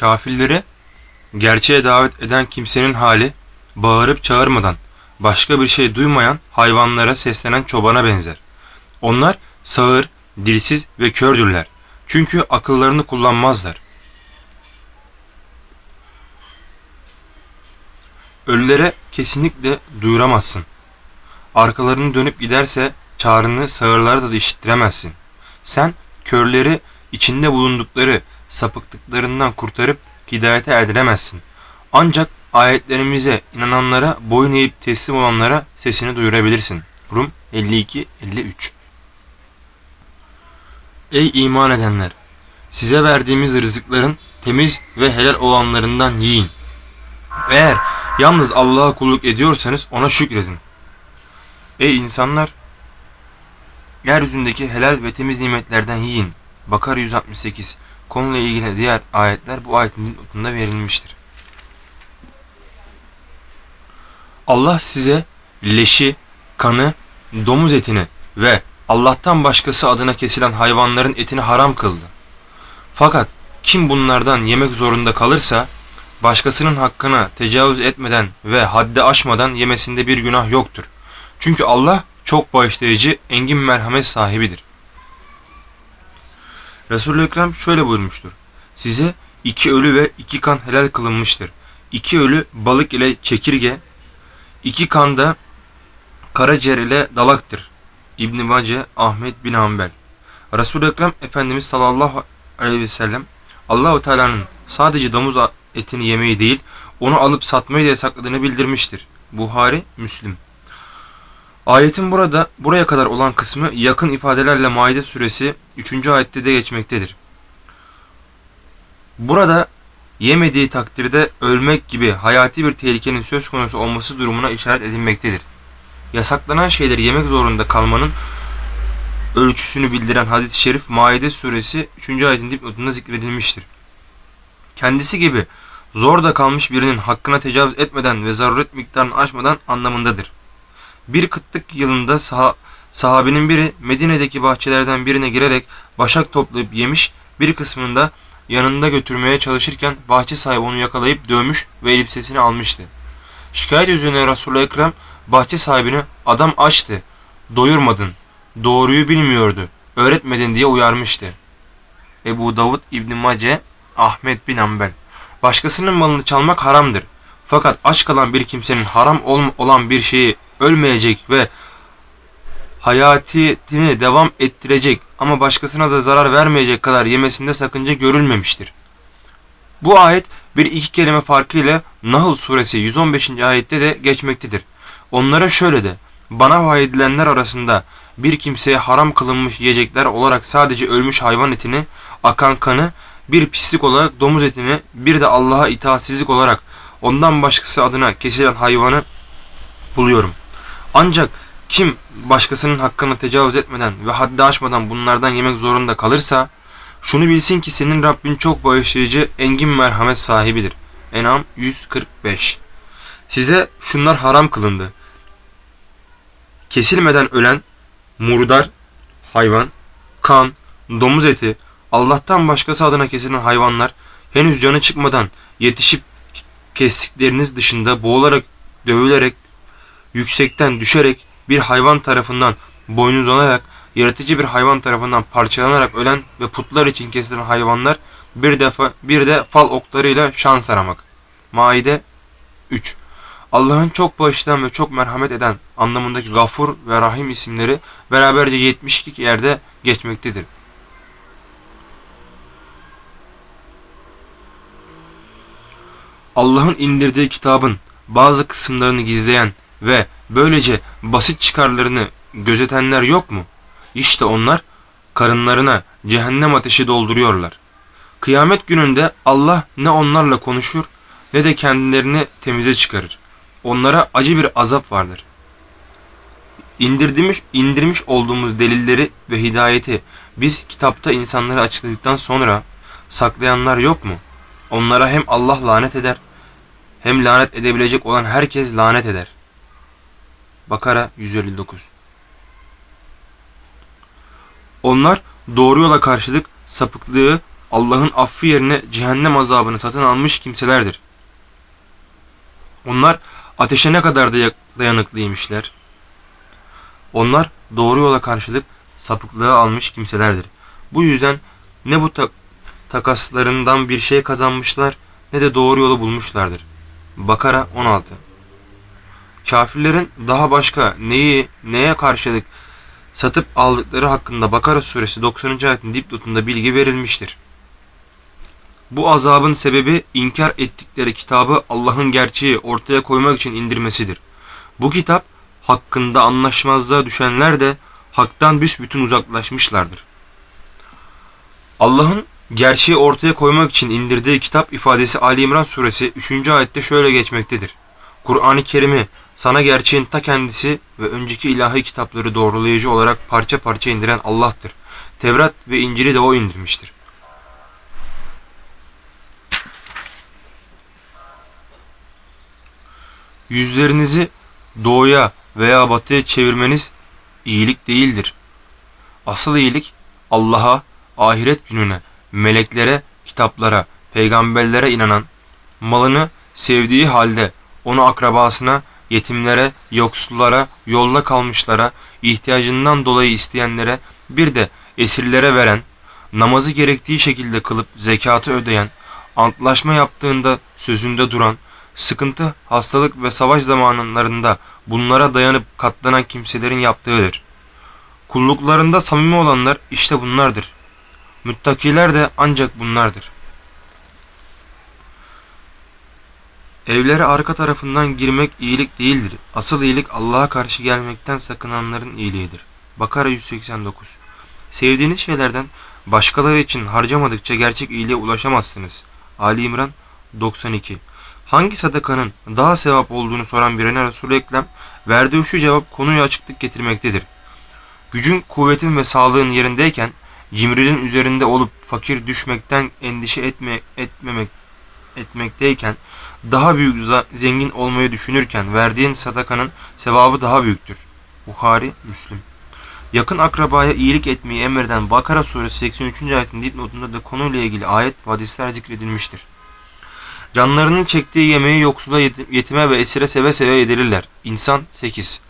Kafirleri gerçeğe davet eden kimsenin hali bağırıp çağırmadan başka bir şey duymayan hayvanlara seslenen çobana benzer. Onlar sağır, dilsiz ve kördürler. Çünkü akıllarını kullanmazlar. Ölülere kesinlikle duyuramazsın. Arkalarını dönüp giderse çağrını sağırlara da işittiremezsin. Sen körleri içinde bulundukları sapıklıklarından kurtarıp hidayete erdiremezsin. Ancak ayetlerimize inananlara, boyun eğip teslim olanlara sesini duyurabilirsin. Rum 52-53 Ey iman edenler! Size verdiğimiz rızıkların temiz ve helal olanlarından yiyin. Eğer yalnız Allah'a kulluk ediyorsanız ona şükredin. Ey insanlar! Yeryüzündeki helal ve temiz nimetlerden yiyin. Bakar 168 Konuyla ilgili diğer ayetler bu ayetin notunda verilmiştir. Allah size leşi, kanı, domuz etini ve Allah'tan başkası adına kesilen hayvanların etini haram kıldı. Fakat kim bunlardan yemek zorunda kalırsa başkasının hakkına tecavüz etmeden ve haddi aşmadan yemesinde bir günah yoktur. Çünkü Allah çok bağışlayıcı, engin merhamet sahibidir. Resulü Ekrem şöyle buyurmuştur. Size iki ölü ve iki kan helal kılınmıştır. İki ölü balık ile çekirge, iki kan da karaciğer ile dalaktır. İbn Mace Ahmet bin Hanbel. Resul-i Ekrem Efendimiz sallallahu aleyhi ve sellem Allahu Teala'nın sadece domuz etini yemeyi değil, onu alıp satmayı da yasakladığını bildirmiştir. Buhari, Müslim. Ayetin burada buraya kadar olan kısmı yakın ifadelerle Maide suresi 3. ayette de geçmektedir. Burada yemediği takdirde ölmek gibi hayati bir tehlikenin söz konusu olması durumuna işaret edilmektedir. Yasaklanan şeyleri yemek zorunda kalmanın ölçüsünü bildiren hadis-i şerif Maide suresi 3. ayetin dipnotunda zikredilmiştir. Kendisi gibi zor da kalmış birinin hakkına tecavüz etmeden ve zaruret miktarını aşmadan anlamındadır. Bir kıtlık yılında sah sahabinin biri Medine'deki bahçelerden birine girerek başak toplayıp yemiş, bir kısmını da yanında götürmeye çalışırken bahçe sahibi onu yakalayıp dövmüş ve elbisesini almıştı. Şikayet üzerine Resulullah Ekrem bahçe sahibini adam açtı, doyurmadın, doğruyu bilmiyordu, öğretmedin diye uyarmıştı. Ebu Davud İbn Mace, Ahmet bin Ambel. Başkasının malını çalmak haramdır. Fakat aç kalan bir kimsenin haram olan bir şeyi ölmeyecek ve hayatini devam ettirecek ama başkasına da zarar vermeyecek kadar yemesinde sakınca görülmemiştir. Bu ayet bir iki kelime farkıyla Nahl suresi 115. ayette de geçmektedir. Onlara şöyle de, bana vahyedilenler arasında bir kimseye haram kılınmış yiyecekler olarak sadece ölmüş hayvan etini, akan kanı, bir pislik olarak domuz etini, bir de Allah'a itaatsizlik olarak ondan başkası adına kesilen hayvanı buluyorum.'' Ancak kim başkasının hakkını tecavüz etmeden ve haddi aşmadan bunlardan yemek zorunda kalırsa şunu bilsin ki senin Rabbin çok bağışlayıcı, engin merhamet sahibidir. Enam 145 Size şunlar haram kılındı. Kesilmeden ölen, murdar, hayvan, kan, domuz eti, Allah'tan başkası adına kesilen hayvanlar henüz canı çıkmadan yetişip kestikleriniz dışında boğularak, dövülerek, yüksekten düşerek bir hayvan tarafından boynuzlanarak, yaratıcı bir hayvan tarafından parçalanarak ölen ve putlar için kesilen hayvanlar bir defa bir de fal oklarıyla şans aramak. Maide 3 Allah'ın çok bağışlayan ve çok merhamet eden anlamındaki Gafur ve Rahim isimleri beraberce 72 yerde geçmektedir. Allah'ın indirdiği kitabın bazı kısımlarını gizleyen ve böylece basit çıkarlarını gözetenler yok mu? İşte onlar karınlarına cehennem ateşi dolduruyorlar. Kıyamet gününde Allah ne onlarla konuşur ne de kendilerini temize çıkarır. Onlara acı bir azap vardır. İndirmiş, indirmiş olduğumuz delilleri ve hidayeti biz kitapta insanlara açıkladıktan sonra saklayanlar yok mu? Onlara hem Allah lanet eder hem lanet edebilecek olan herkes lanet eder. Bakara 159 Onlar doğru yola karşılık sapıklığı Allah'ın affı yerine cehennem azabını satın almış kimselerdir. Onlar ateşe ne kadar dayanıklıymışlar. Onlar doğru yola karşılık sapıklığa almış kimselerdir. Bu yüzden ne bu ta takaslarından bir şey kazanmışlar ne de doğru yolu bulmuşlardır. Bakara 16 Kafirlerin daha başka neyi neye karşılık satıp aldıkları hakkında Bakara suresi 90. ayetin dipnotunda bilgi verilmiştir. Bu azabın sebebi inkar ettikleri kitabı Allah'ın gerçeği ortaya koymak için indirmesidir. Bu kitap hakkında anlaşmazlığa düşenler de haktan büsbütün uzaklaşmışlardır. Allah'ın gerçeği ortaya koymak için indirdiği kitap ifadesi Ali İmran suresi 3. ayette şöyle geçmektedir. Kur'an-ı Kerim'i sana gerçeğin ta kendisi ve önceki ilahi kitapları doğrulayıcı olarak parça parça indiren Allah'tır. Tevrat ve İncil'i de O indirmiştir. Yüzlerinizi doğuya veya batıya çevirmeniz iyilik değildir. Asıl iyilik Allah'a, ahiret gününe, meleklere, kitaplara, peygamberlere inanan, malını sevdiği halde onu akrabasına, yetimlere, yoksullara, yolda kalmışlara, ihtiyacından dolayı isteyenlere, bir de esirlere veren, namazı gerektiği şekilde kılıp zekatı ödeyen, antlaşma yaptığında sözünde duran, sıkıntı, hastalık ve savaş zamanlarında bunlara dayanıp katlanan kimselerin yaptığıdır. Kulluklarında samimi olanlar işte bunlardır. Müttakiler de ancak bunlardır. Evlere arka tarafından girmek iyilik değildir. Asıl iyilik Allah'a karşı gelmekten sakınanların iyiliğidir. Bakara 189 Sevdiğiniz şeylerden başkaları için harcamadıkça gerçek iyiliğe ulaşamazsınız. Ali İmran 92 Hangi sadakanın daha sevap olduğunu soran birine Resul-i Ekrem verdiği şu cevap konuyu açıklık getirmektedir. Gücün, kuvvetin ve sağlığın yerindeyken cimrinin üzerinde olup fakir düşmekten endişe etme, etmemek etmekteyken daha büyük zengin olmayı düşünürken verdiğin sadakanın sevabı daha büyüktür. Buhari, Müslim. Yakın akrabaya iyilik etmeyi emreden Bakara suresi 83. ayetin dipnotunda da konuyla ilgili ayet ve hadisler zikredilmiştir. Canlarının çektiği yemeği yoksula, yetime ve esire seve seve yedirirler. İnsan 8.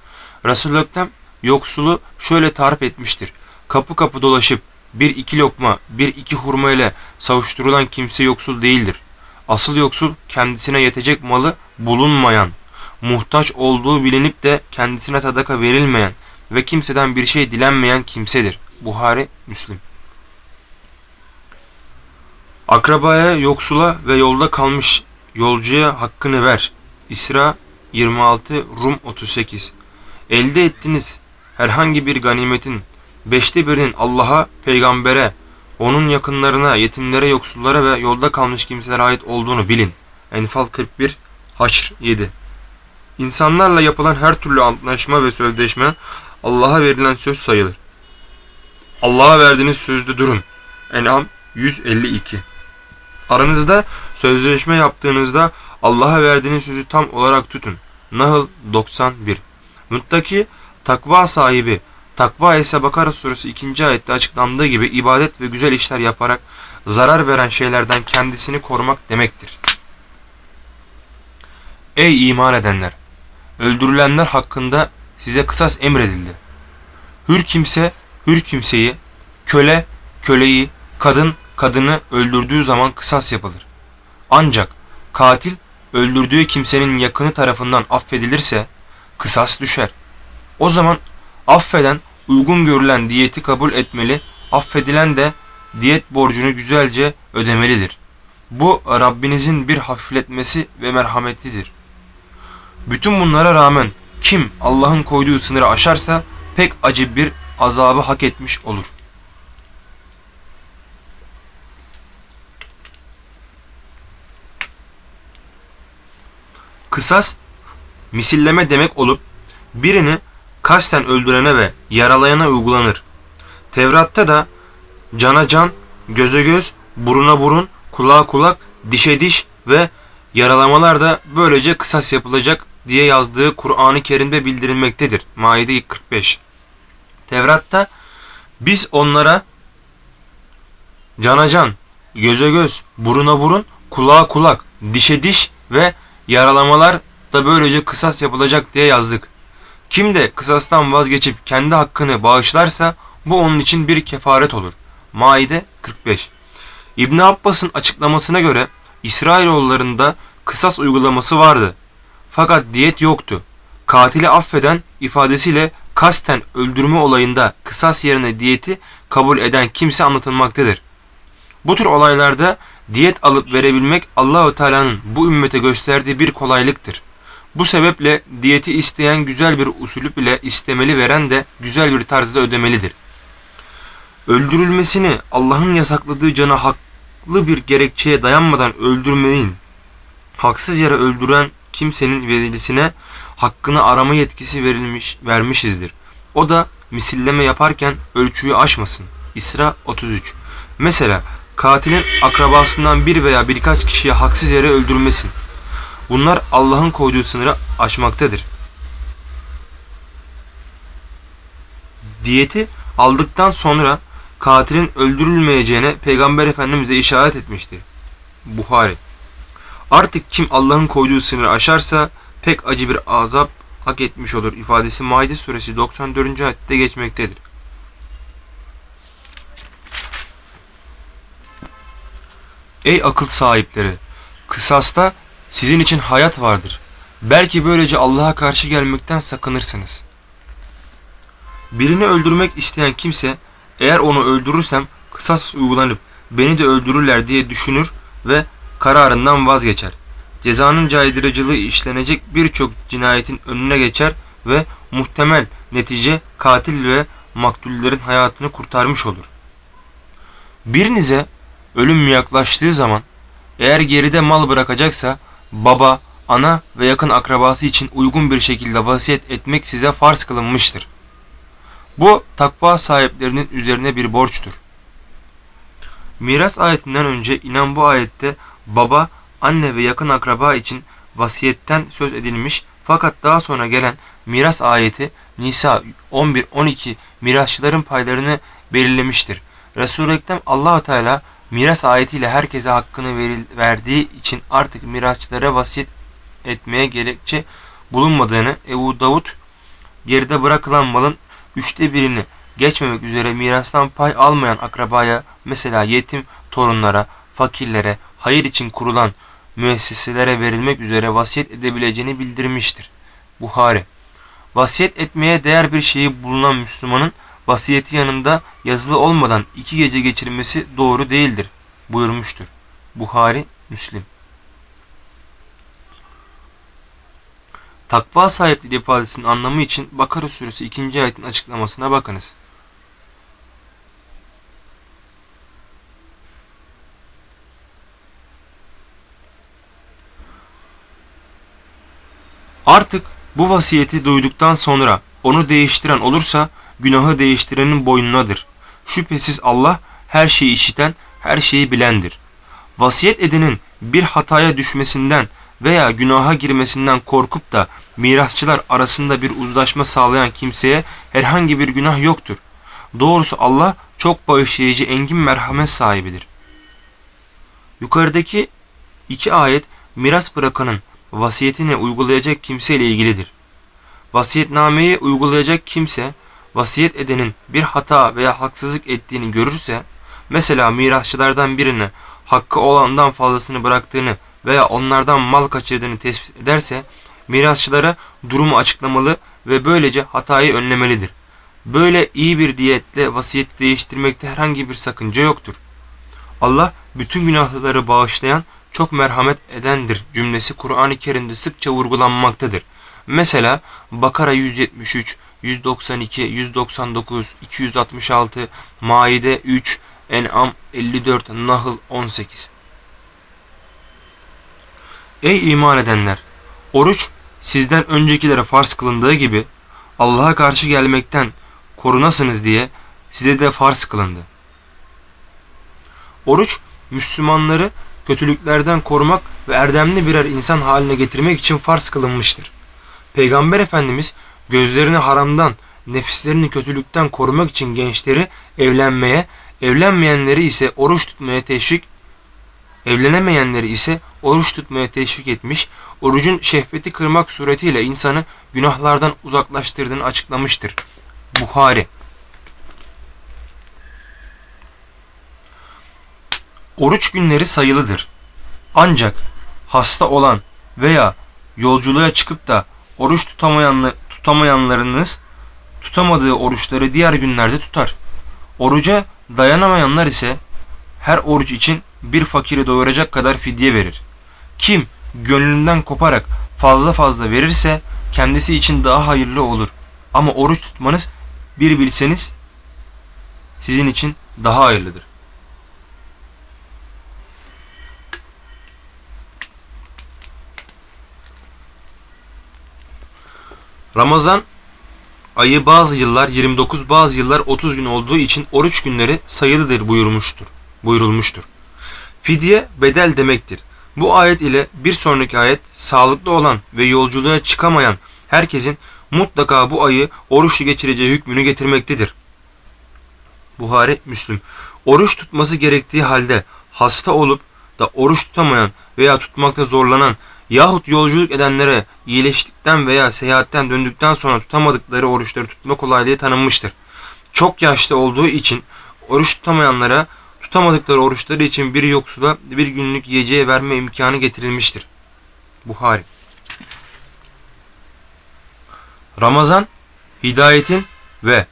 Resul-i Ekrem yoksulu şöyle tarif etmiştir. Kapı kapı dolaşıp bir iki lokma, bir iki hurma ile savuşturulan kimse yoksul değildir. Asıl yoksul kendisine yetecek malı bulunmayan, muhtaç olduğu bilinip de kendisine sadaka verilmeyen ve kimseden bir şey dilenmeyen kimsedir. Buhari, Müslim. Akrabaya, yoksula ve yolda kalmış yolcuya hakkını ver. İsra 26, Rum 38. Elde ettiniz herhangi bir ganimetin beşte birinin Allah'a, peygambere, onun yakınlarına, yetimlere, yoksullara ve yolda kalmış kimselere ait olduğunu bilin. Enfal 41, Haşr 7 İnsanlarla yapılan her türlü antlaşma ve sözleşme Allah'a verilen söz sayılır. Allah'a verdiğiniz sözde durun. En'am 152 Aranızda sözleşme yaptığınızda Allah'a verdiğiniz sözü tam olarak tutun. Nahl 91 Muttaki takva sahibi Takva ise Bakara suresi 2. ayette açıklandığı gibi ibadet ve güzel işler yaparak zarar veren şeylerden kendisini korumak demektir. Ey iman edenler! Öldürülenler hakkında size kısas emredildi. Hür kimse, hür kimseyi, köle, köleyi, kadın, kadını öldürdüğü zaman kısas yapılır. Ancak katil öldürdüğü kimsenin yakını tarafından affedilirse kısas düşer. O zaman affeden uygun görülen diyeti kabul etmeli, affedilen de diyet borcunu güzelce ödemelidir. Bu Rabbinizin bir hafifletmesi ve merhametidir. Bütün bunlara rağmen kim Allah'ın koyduğu sınırı aşarsa pek acı bir azabı hak etmiş olur. Kısas, misilleme demek olup birini kasten öldürene ve yaralayana uygulanır. Tevrat'ta da cana can, göze göz, buruna burun, kulağa kulak, dişe diş ve yaralamalar da böylece kısas yapılacak diye yazdığı Kur'an-ı Kerim'de bildirilmektedir. Maide 45 Tevrat'ta biz onlara cana can, göze göz, buruna burun, kulağa kulak, dişe diş ve yaralamalar da böylece kısas yapılacak diye yazdık. Kim de kısastan vazgeçip kendi hakkını bağışlarsa bu onun için bir kefaret olur. Maide 45 İbn Abbas'ın açıklamasına göre İsrailoğullarında kısas uygulaması vardı. Fakat diyet yoktu. Katili affeden ifadesiyle kasten öldürme olayında kısas yerine diyeti kabul eden kimse anlatılmaktadır. Bu tür olaylarda diyet alıp verebilmek Allahü Teala'nın bu ümmete gösterdiği bir kolaylıktır. Bu sebeple diyeti isteyen güzel bir usulü bile istemeli veren de güzel bir tarzda ödemelidir. Öldürülmesini Allah'ın yasakladığı cana haklı bir gerekçeye dayanmadan öldürmeyin. Haksız yere öldüren kimsenin vezilisine hakkını arama yetkisi verilmiş vermişizdir. O da misilleme yaparken ölçüyü aşmasın. İsra 33 Mesela katilin akrabasından bir veya birkaç kişiye haksız yere öldürmesin. Bunlar Allah'ın koyduğu sınırı aşmaktadır. Diyeti aldıktan sonra katilin öldürülmeyeceğine Peygamber Efendimiz'e işaret etmiştir. Buhari Artık kim Allah'ın koyduğu sınırı aşarsa pek acı bir azap hak etmiş olur ifadesi Maide suresi 94. ayette geçmektedir. Ey akıl sahipleri! Kısasta sizin için hayat vardır. Belki böylece Allah'a karşı gelmekten sakınırsınız. Birini öldürmek isteyen kimse eğer onu öldürürsem kısas uygulanıp beni de öldürürler diye düşünür ve kararından vazgeçer. Cezanın caydırıcılığı işlenecek birçok cinayetin önüne geçer ve muhtemel netice katil ve maktullerin hayatını kurtarmış olur. Birinize ölüm yaklaştığı zaman eğer geride mal bırakacaksa baba, ana ve yakın akrabası için uygun bir şekilde vasiyet etmek size farz kılınmıştır. Bu takva sahiplerinin üzerine bir borçtur. Miras ayetinden önce inen bu ayette baba, anne ve yakın akraba için vasiyetten söz edilmiş fakat daha sonra gelen miras ayeti Nisa 11-12 mirasçıların paylarını belirlemiştir. Resul-i Ekrem allah Teala miras ayetiyle herkese hakkını veril, verdiği için artık mirasçılara vasiyet etmeye gerekçe bulunmadığını Ebu Davud geride bırakılan malın üçte birini geçmemek üzere mirastan pay almayan akrabaya mesela yetim torunlara, fakirlere, hayır için kurulan müesseselere verilmek üzere vasiyet edebileceğini bildirmiştir. Buhari Vasiyet etmeye değer bir şeyi bulunan Müslümanın vasiyeti yanında yazılı olmadan iki gece geçirmesi doğru değildir buyurmuştur. Buhari, Müslim. Takva sahipliği ifadesinin anlamı için Bakara suresi 2. ayetin açıklamasına bakınız. Artık bu vasiyeti duyduktan sonra onu değiştiren olursa günahı değiştirenin boynunadır. Şüphesiz Allah her şeyi işiten, her şeyi bilendir. Vasiyet edenin bir hataya düşmesinden veya günaha girmesinden korkup da mirasçılar arasında bir uzlaşma sağlayan kimseye herhangi bir günah yoktur. Doğrusu Allah çok bağışlayıcı engin merhamet sahibidir. Yukarıdaki iki ayet miras bırakanın vasiyetini uygulayacak kimse ile ilgilidir. Vasiyetnameyi uygulayacak kimse vasiyet edenin bir hata veya haksızlık ettiğini görürse mesela mirasçılardan birine hakkı olandan fazlasını bıraktığını veya onlardan mal kaçırdığını tespit ederse mirasçılara durumu açıklamalı ve böylece hatayı önlemelidir. Böyle iyi bir diyetle vasiyeti değiştirmekte herhangi bir sakınca yoktur. Allah bütün günahları bağışlayan çok merhamet edendir cümlesi Kur'an-ı Kerim'de sıkça vurgulanmaktadır. Mesela Bakara 173, 192, 199, 266, Maide 3, En'am 54, Nahl 18. Ey iman edenler! Oruç sizden öncekilere farz kılındığı gibi Allah'a karşı gelmekten korunasınız diye size de farz kılındı. Oruç Müslümanları kötülüklerden korumak ve erdemli birer insan haline getirmek için farz kılınmıştır. Peygamber Efendimiz gözlerini haramdan, nefislerini kötülükten korumak için gençleri evlenmeye, evlenmeyenleri ise oruç tutmaya teşvik Evlenemeyenleri ise oruç tutmaya teşvik etmiş, orucun şehveti kırmak suretiyle insanı günahlardan uzaklaştırdığını açıklamıştır. Buhari Oruç günleri sayılıdır. Ancak hasta olan veya yolculuğa çıkıp da oruç tutamayanlar, tutamayanlarınız tutamadığı oruçları diğer günlerde tutar. Oruca dayanamayanlar ise her oruç için bir fakiri doyuracak kadar fidye verir. Kim gönlünden koparak fazla fazla verirse kendisi için daha hayırlı olur. Ama oruç tutmanız bir bilseniz sizin için daha hayırlıdır. Ramazan ayı bazı yıllar 29 bazı yıllar 30 gün olduğu için oruç günleri sayılıdır buyurmuştur. buyurulmuştur. Fidye bedel demektir. Bu ayet ile bir sonraki ayet sağlıklı olan ve yolculuğa çıkamayan herkesin mutlaka bu ayı oruçlu geçireceği hükmünü getirmektedir. Buhari, Müslüm. Oruç tutması gerektiği halde hasta olup da oruç tutamayan veya tutmakta zorlanan yahut yolculuk edenlere iyileştikten veya seyahatten döndükten sonra tutamadıkları oruçları tutma kolaylığı tanınmıştır. Çok yaşlı olduğu için oruç tutamayanlara tutamadıkları oruçları için bir yoksula bir günlük yiyeceğe verme imkanı getirilmiştir. Buhari Ramazan, hidayetin ve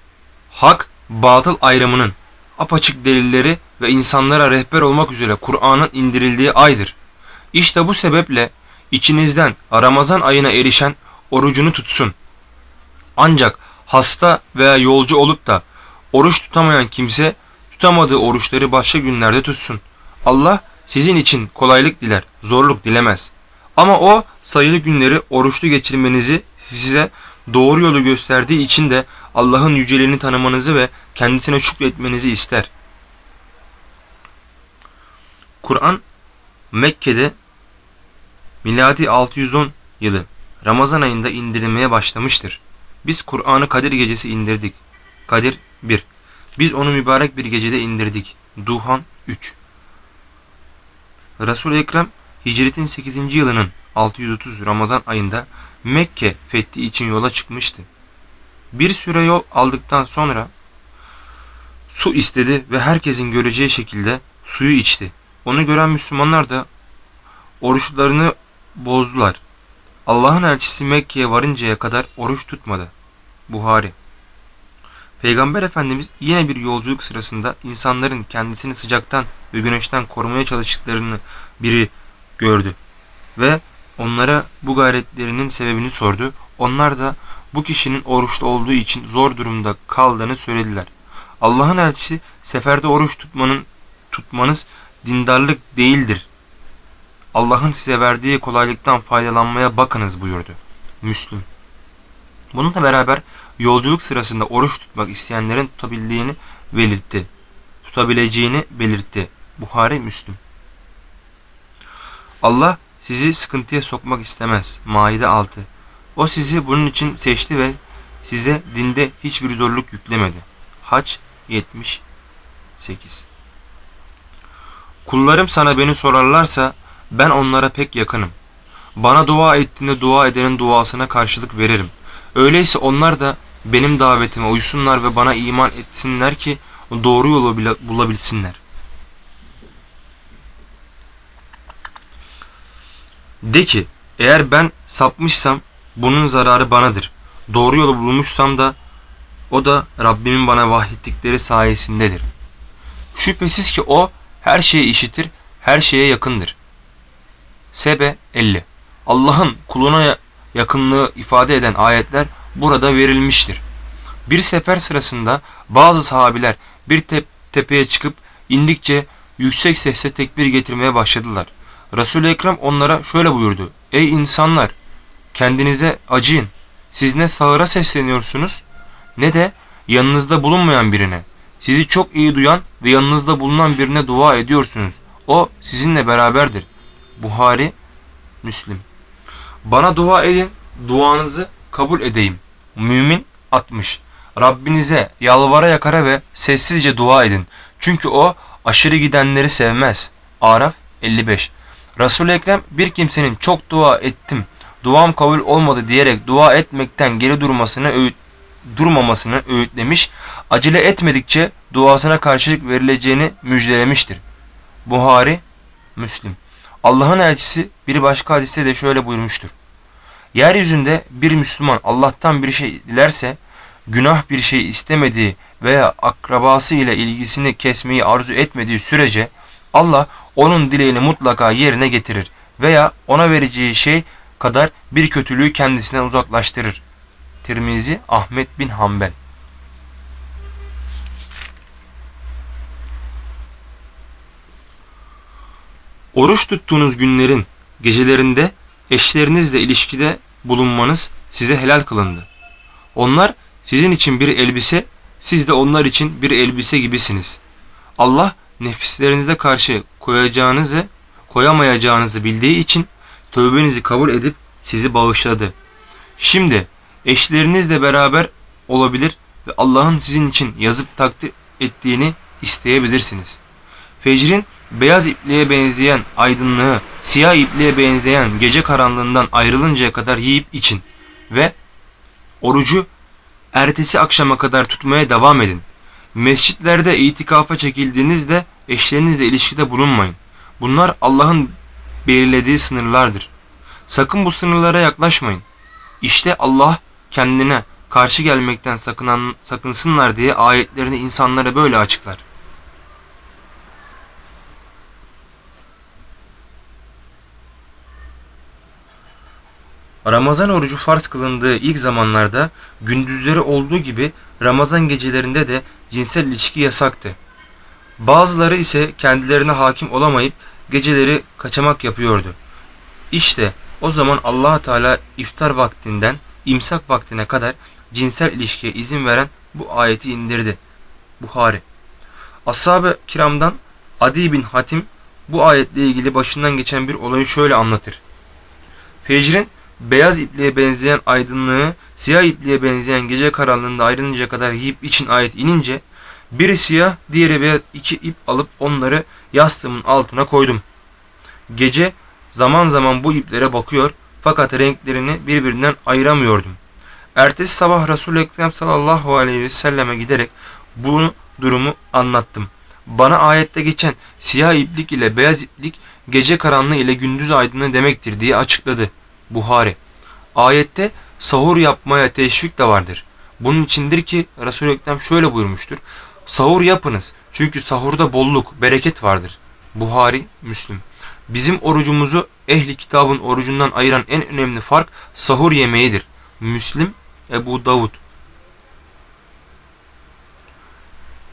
hak, batıl ayrımının apaçık delilleri ve insanlara rehber olmak üzere Kur'an'ın indirildiği aydır. İşte bu sebeple içinizden Ramazan ayına erişen orucunu tutsun. Ancak hasta veya yolcu olup da oruç tutamayan kimse tutamadığı oruçları başka günlerde tutsun. Allah sizin için kolaylık diler, zorluk dilemez. Ama o sayılı günleri oruçlu geçirmenizi size doğru yolu gösterdiği için de Allah'ın yüceliğini tanımanızı ve kendisine şükretmenizi ister. Kur'an Mekke'de miladi 610 yılı Ramazan ayında indirilmeye başlamıştır. Biz Kur'an'ı Kadir gecesi indirdik. Kadir 1. Biz onu mübarek bir gecede indirdik. Duhan 3. Resul-i Ekrem hicretin 8. yılının 630 Ramazan ayında Mekke fethi için yola çıkmıştı. Bir süre yol aldıktan sonra su istedi ve herkesin göreceği şekilde suyu içti. Onu gören Müslümanlar da oruçlarını bozdular. Allah'ın elçisi Mekke'ye varıncaya kadar oruç tutmadı. Buhari Peygamber Efendimiz yine bir yolculuk sırasında insanların kendisini sıcaktan ve güneşten korumaya çalıştıklarını biri gördü ve onlara bu gayretlerinin sebebini sordu. Onlar da bu kişinin oruçlu olduğu için zor durumda kaldığını söylediler. Allah'ın elçisi seferde oruç tutmanın tutmanız dindarlık değildir. Allah'ın size verdiği kolaylıktan faydalanmaya bakınız buyurdu. Müslüm Bununla beraber yolculuk sırasında oruç tutmak isteyenlerin tutabildiğini belirtti. Tutabileceğini belirtti. Buhari Müslüm. Allah sizi sıkıntıya sokmak istemez. Maide 6. O sizi bunun için seçti ve size dinde hiçbir zorluk yüklemedi. Haç 78 Kullarım sana beni sorarlarsa ben onlara pek yakınım. Bana dua ettiğinde dua edenin duasına karşılık veririm.'' Öyleyse onlar da benim davetime uysunlar ve bana iman etsinler ki doğru yolu bulabilsinler. De ki eğer ben sapmışsam bunun zararı banadır. Doğru yolu bulmuşsam da o da Rabbimin bana vahyettikleri sayesindedir. Şüphesiz ki o her şeyi işitir, her şeye yakındır. Sebe 50 Allah'ın kuluna yakınlığı ifade eden ayetler burada verilmiştir. Bir sefer sırasında bazı sahabiler bir te tepeye çıkıp indikçe yüksek sesle tekbir getirmeye başladılar. Resul-i Ekrem onlara şöyle buyurdu. Ey insanlar! Kendinize acıyın. Siz ne sağıra sesleniyorsunuz ne de yanınızda bulunmayan birine. Sizi çok iyi duyan ve yanınızda bulunan birine dua ediyorsunuz. O sizinle beraberdir. Buhari, Müslim. Bana dua edin, duanızı kabul edeyim. Mümin 60. Rabbinize yalvara yakara ve sessizce dua edin. Çünkü o aşırı gidenleri sevmez. Araf 55 Resul-i Ekrem bir kimsenin çok dua ettim, duam kabul olmadı diyerek dua etmekten geri durmasını öğüt, durmamasını öğütlemiş, acele etmedikçe duasına karşılık verileceğini müjdelemiştir. Buhari, Müslim. Allah'ın elçisi bir başka hadiste de şöyle buyurmuştur. Yeryüzünde bir Müslüman Allah'tan bir şey dilerse, günah bir şey istemediği veya akrabası ile ilgisini kesmeyi arzu etmediği sürece Allah onun dileğini mutlaka yerine getirir veya ona vereceği şey kadar bir kötülüğü kendisinden uzaklaştırır. Tirmizi Ahmet bin Hanbel Oruç tuttuğunuz günlerin gecelerinde eşlerinizle ilişkide bulunmanız size helal kılındı. Onlar sizin için bir elbise, siz de onlar için bir elbise gibisiniz. Allah nefislerinizde karşı koyacağınızı, koyamayacağınızı bildiği için tövbenizi kabul edip sizi bağışladı. Şimdi eşlerinizle beraber olabilir ve Allah'ın sizin için yazıp takdir ettiğini isteyebilirsiniz. Fecrin beyaz ipliğe benzeyen aydınlığı, siyah ipliğe benzeyen gece karanlığından ayrılıncaya kadar yiyip için ve orucu ertesi akşama kadar tutmaya devam edin. Mescitlerde itikafa çekildiğinizde eşlerinizle ilişkide bulunmayın. Bunlar Allah'ın belirlediği sınırlardır. Sakın bu sınırlara yaklaşmayın. İşte Allah kendine karşı gelmekten sakınan, sakınsınlar diye ayetlerini insanlara böyle açıklar. Ramazan orucu farz kılındığı ilk zamanlarda gündüzleri olduğu gibi Ramazan gecelerinde de cinsel ilişki yasaktı. Bazıları ise kendilerine hakim olamayıp geceleri kaçamak yapıyordu. İşte o zaman allah Teala iftar vaktinden imsak vaktine kadar cinsel ilişkiye izin veren bu ayeti indirdi. Buhari Ashab-ı kiramdan Adi bin Hatim bu ayetle ilgili başından geçen bir olayı şöyle anlatır. Fecrin beyaz ipliğe benzeyen aydınlığı siyah ipliğe benzeyen gece karanlığında ayrılınca kadar yiyip için ayet inince biri siyah diğeri beyaz iki ip alıp onları yastığımın altına koydum. Gece zaman zaman bu iplere bakıyor fakat renklerini birbirinden ayıramıyordum. Ertesi sabah Resul-i Ekrem sallallahu aleyhi ve selleme giderek bunu durumu anlattım. Bana ayette geçen siyah iplik ile beyaz iplik gece karanlığı ile gündüz aydınlığı demektir diye açıkladı. Buhari. Ayette sahur yapmaya teşvik de vardır. Bunun içindir ki Resul-i Ekrem şöyle buyurmuştur. Sahur yapınız çünkü sahurda bolluk, bereket vardır. Buhari, Müslüm. Bizim orucumuzu ehli kitabın orucundan ayıran en önemli fark sahur yemeğidir. Müslim, Ebu Davud.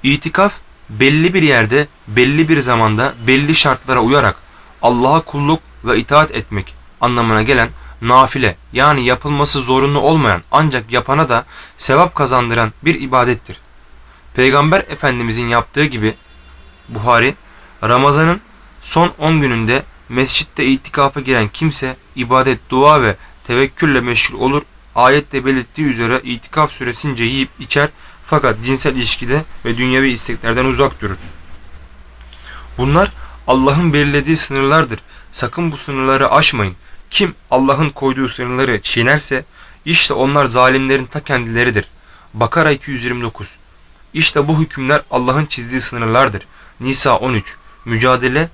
İtikaf belli bir yerde, belli bir zamanda, belli şartlara uyarak Allah'a kulluk ve itaat etmek anlamına gelen nafile yani yapılması zorunlu olmayan ancak yapana da sevap kazandıran bir ibadettir. Peygamber Efendimizin yaptığı gibi Buhari Ramazan'ın son 10 gününde mescitte itikafa giren kimse ibadet, dua ve tevekkülle meşgul olur. Ayette belirttiği üzere itikaf süresince yiyip içer fakat cinsel ilişkide ve dünyevi isteklerden uzak durur. Bunlar Allah'ın belirlediği sınırlardır. Sakın bu sınırları aşmayın. Kim Allah'ın koyduğu sınırları çiğnerse işte onlar zalimlerin ta kendileridir. Bakara 229 İşte bu hükümler Allah'ın çizdiği sınırlardır. Nisa 13 Mücadele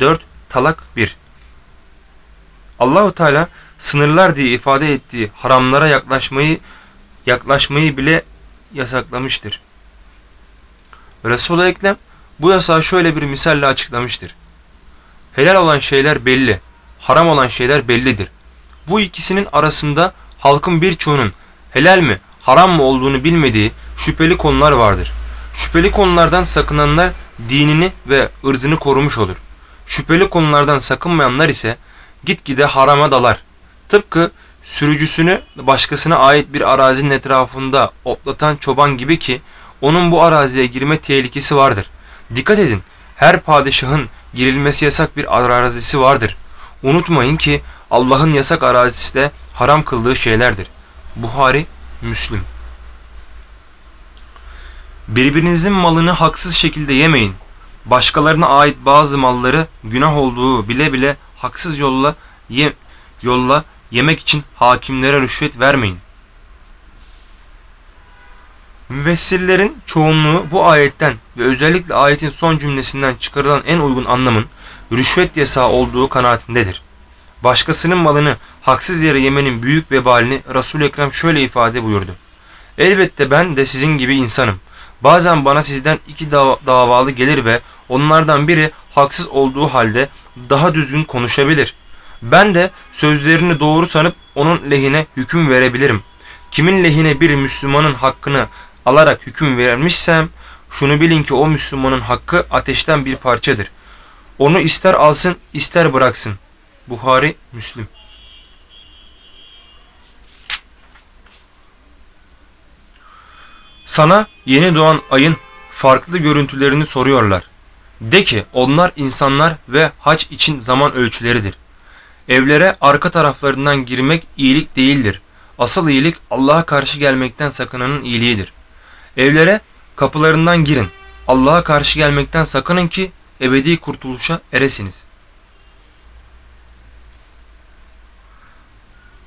4 Talak 1 Allahu Teala sınırlar diye ifade ettiği haramlara yaklaşmayı yaklaşmayı bile yasaklamıştır. Resul-i Ekrem bu yasağı şöyle bir misalle açıklamıştır. Helal olan şeyler belli, haram olan şeyler bellidir. Bu ikisinin arasında halkın birçoğunun helal mi, haram mı olduğunu bilmediği şüpheli konular vardır. Şüpheli konulardan sakınanlar dinini ve ırzını korumuş olur. Şüpheli konulardan sakınmayanlar ise gitgide harama dalar. Tıpkı sürücüsünü başkasına ait bir arazinin etrafında otlatan çoban gibi ki onun bu araziye girme tehlikesi vardır. Dikkat edin her padişahın girilmesi yasak bir arazisi vardır. Unutmayın ki Allah'ın yasak arazisi de haram kıldığı şeylerdir. Buhari, Müslüm. Birbirinizin malını haksız şekilde yemeyin. başkalarına ait bazı malları günah olduğu bile bile haksız yolla ye, yolla yemek için hakimlere rüşvet vermeyin. Müfessirlerin çoğunluğu bu ayetten ve özellikle ayetin son cümlesinden çıkarılan en uygun anlamın rüşvet yasağı olduğu kanaatindedir. Başkasının malını haksız yere yemenin büyük vebalini resul Ekrem şöyle ifade buyurdu. Elbette ben de sizin gibi insanım. Bazen bana sizden iki davalı gelir ve onlardan biri haksız olduğu halde daha düzgün konuşabilir. Ben de sözlerini doğru sanıp onun lehine hüküm verebilirim. Kimin lehine bir Müslümanın hakkını alarak hüküm vermişsem şunu bilin ki o Müslümanın hakkı ateşten bir parçadır. Onu ister alsın ister bıraksın. Buhari Müslim Sana yeni doğan ayın farklı görüntülerini soruyorlar. De ki onlar insanlar ve haç için zaman ölçüleridir. Evlere arka taraflarından girmek iyilik değildir. Asıl iyilik Allah'a karşı gelmekten sakınanın iyiliğidir. Evlere kapılarından girin. Allah'a karşı gelmekten sakının ki ebedi kurtuluşa eresiniz.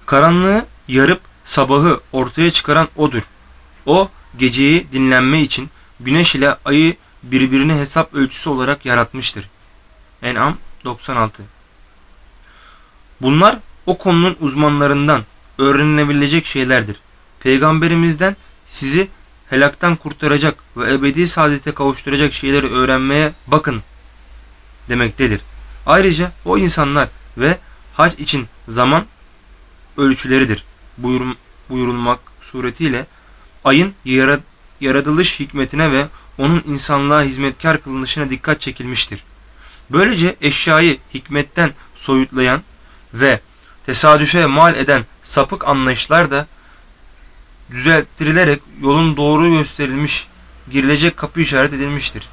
Karanlığı yarıp sabahı ortaya çıkaran O'dur. O geceyi dinlenme için güneş ile ayı birbirini hesap ölçüsü olarak yaratmıştır. En'am 96 Bunlar o konunun uzmanlarından öğrenilebilecek şeylerdir. Peygamberimizden sizi helaktan kurtaracak ve ebedi saadete kavuşturacak şeyleri öğrenmeye bakın demektedir. Ayrıca o insanlar ve hac için zaman ölçüleridir buyur, buyurulmak suretiyle ayın yaratılış hikmetine ve onun insanlığa hizmetkar kılınışına dikkat çekilmiştir. Böylece eşyayı hikmetten soyutlayan ve tesadüfe mal eden sapık anlayışlar da düzelttirilerek yolun doğru gösterilmiş, girilecek kapı işaret edilmiştir.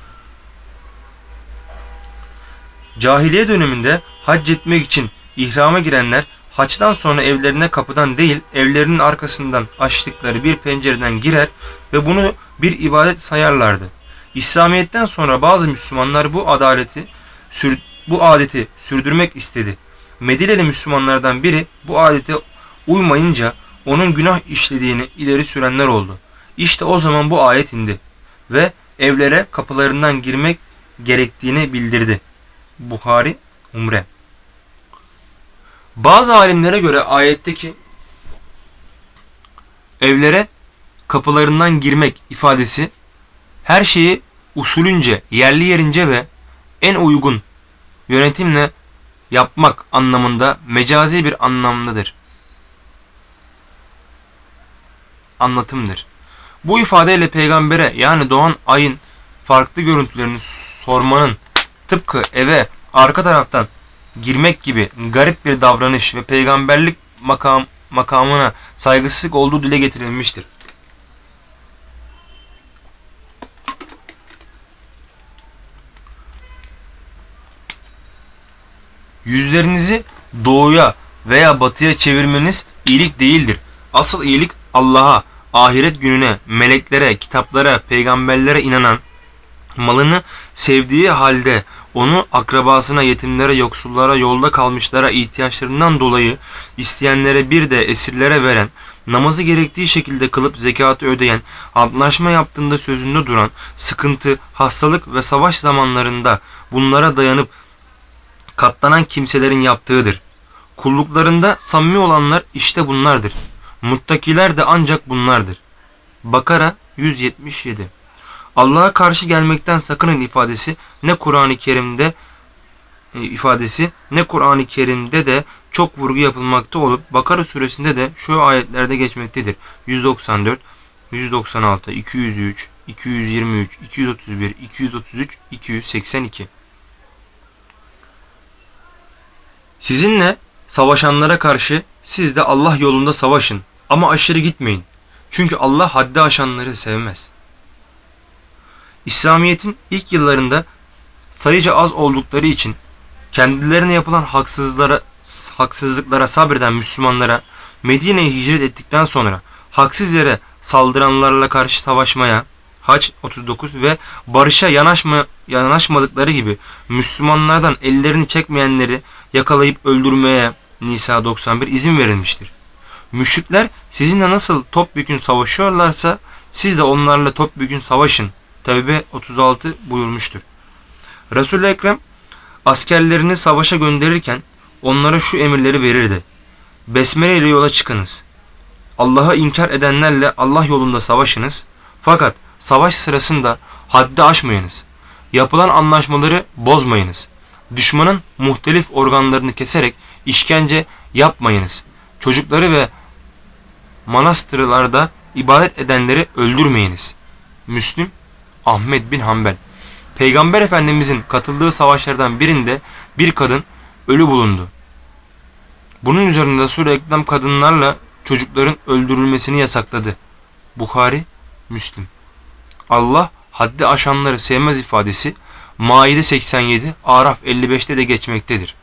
Cahiliye döneminde hac etmek için ihrama girenler haçtan sonra evlerine kapıdan değil evlerinin arkasından açtıkları bir pencereden girer ve bunu bir ibadet sayarlardı. İslamiyet'ten sonra bazı Müslümanlar bu adaleti bu adeti sürdürmek istedi. Medineli Müslümanlardan biri bu adete uymayınca onun günah işlediğini ileri sürenler oldu. İşte o zaman bu ayet indi ve evlere kapılarından girmek gerektiğini bildirdi. Buhari Umre Bazı alimlere göre ayetteki evlere kapılarından girmek ifadesi her şeyi usulünce, yerli yerince ve en uygun yönetimle yapmak anlamında mecazi bir anlamdadır. Anlatımdır. Bu ifadeyle peygambere yani doğan ayın farklı görüntülerini sormanın tıpkı eve arka taraftan girmek gibi garip bir davranış ve peygamberlik makam, makamına saygısızlık olduğu dile getirilmiştir. Yüzlerinizi doğuya veya batıya çevirmeniz iyilik değildir. Asıl iyilik Allah'a, ahiret gününe, meleklere, kitaplara, peygamberlere inanan, malını sevdiği halde onu akrabasına, yetimlere, yoksullara, yolda kalmışlara, ihtiyaçlarından dolayı isteyenlere bir de esirlere veren, namazı gerektiği şekilde kılıp zekatı ödeyen, antlaşma yaptığında sözünde duran, sıkıntı, hastalık ve savaş zamanlarında bunlara dayanıp katlanan kimselerin yaptığıdır. Kulluklarında samimi olanlar işte bunlardır. Muttakiler de ancak bunlardır. Bakara 177 Allah'a karşı gelmekten sakının ifadesi ne Kur'an-ı Kerim'de e, ifadesi ne Kur'an-ı Kerim'de de çok vurgu yapılmakta olup Bakara suresinde de şu ayetlerde geçmektedir. 194, 196, 203, 223, 231, 233, 282. Sizinle savaşanlara karşı siz de Allah yolunda savaşın ama aşırı gitmeyin. Çünkü Allah haddi aşanları sevmez. İslamiyet'in ilk yıllarında sayıca az oldukları için kendilerine yapılan haksızlara, haksızlıklara sabreden Müslümanlara Medine'ye hicret ettikten sonra haksız yere saldıranlarla karşı savaşmaya, Haç 39 ve barışa yanaşma, yanaşmadıkları gibi Müslümanlardan ellerini çekmeyenleri yakalayıp öldürmeye Nisa 91 izin verilmiştir. Müşrikler sizinle nasıl topyekün savaşıyorlarsa siz de onlarla topyekün savaşın. Tevbe 36 buyurmuştur. Resul-i Ekrem askerlerini savaşa gönderirken onlara şu emirleri verirdi. Besmele ile yola çıkınız. Allah'a inkar edenlerle Allah yolunda savaşınız. Fakat savaş sırasında haddi aşmayınız. Yapılan anlaşmaları bozmayınız. Düşmanın muhtelif organlarını keserek işkence yapmayınız. Çocukları ve manastırlarda ibadet edenleri öldürmeyiniz. Müslüm Ahmet bin Hanbel Peygamber Efendimizin katıldığı savaşlardan birinde bir kadın ölü bulundu. Bunun üzerinde Resul-i kadınlarla çocukların öldürülmesini yasakladı. Bukhari, Müslim. Allah haddi aşanları sevmez ifadesi Maide 87, Araf 55'te de geçmektedir.